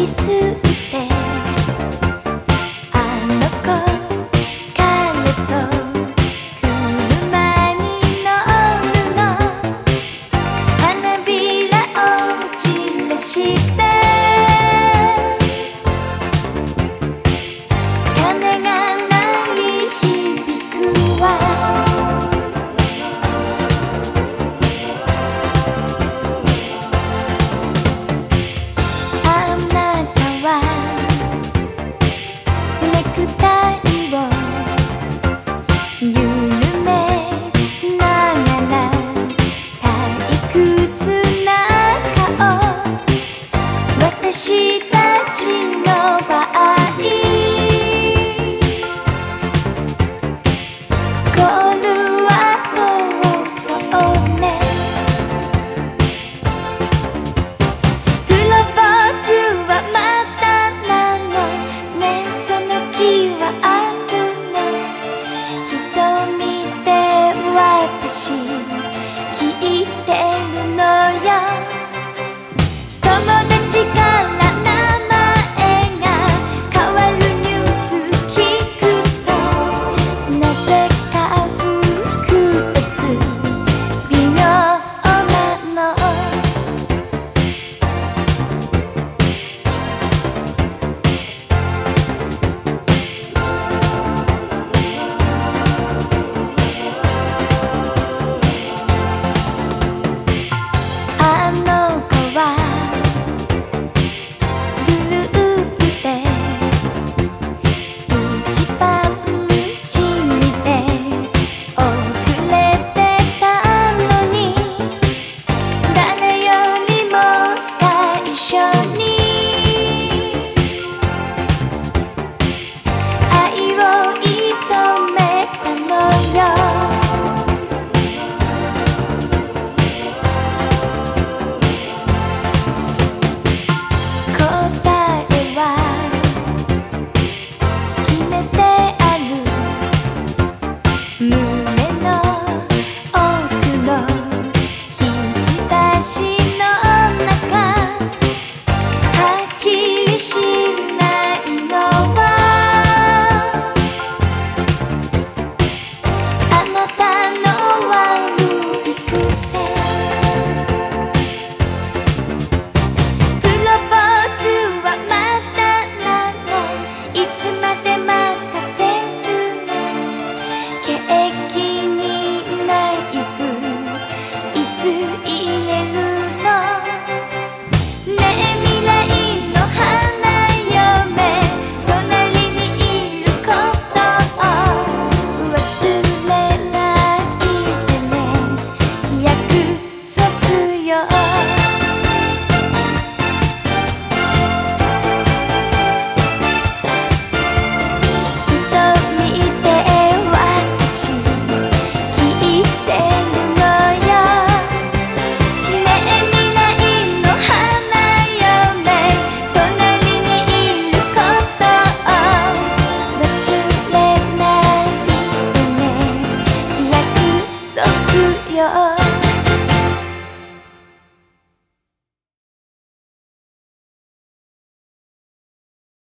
Happy yeah.